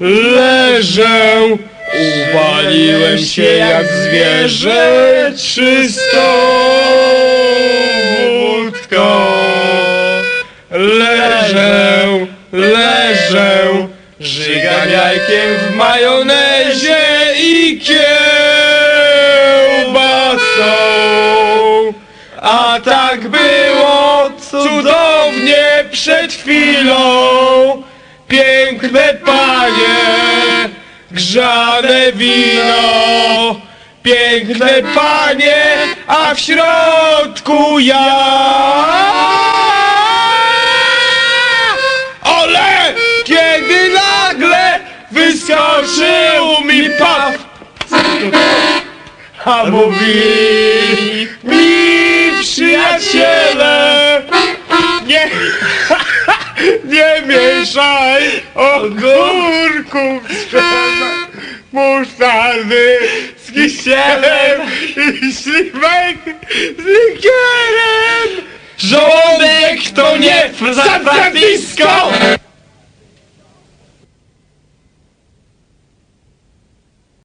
leżę. Upaliłem się jak zwierzę czystą wódką. Leżę, leżę, żygam jajkiem w majonezie i kiełbasą. A tak było cudownie przed chwilą. Piękne grzane wino. Piękne panie, a w środku ja. Ole! Kiedy nagle wyskoczył mi paw A mówi mi przyjaciele Nie, nie mieszaj ogórków drzewem, musztardy z kisielem i śliwek z likierem. Żołądek to nie Francisco!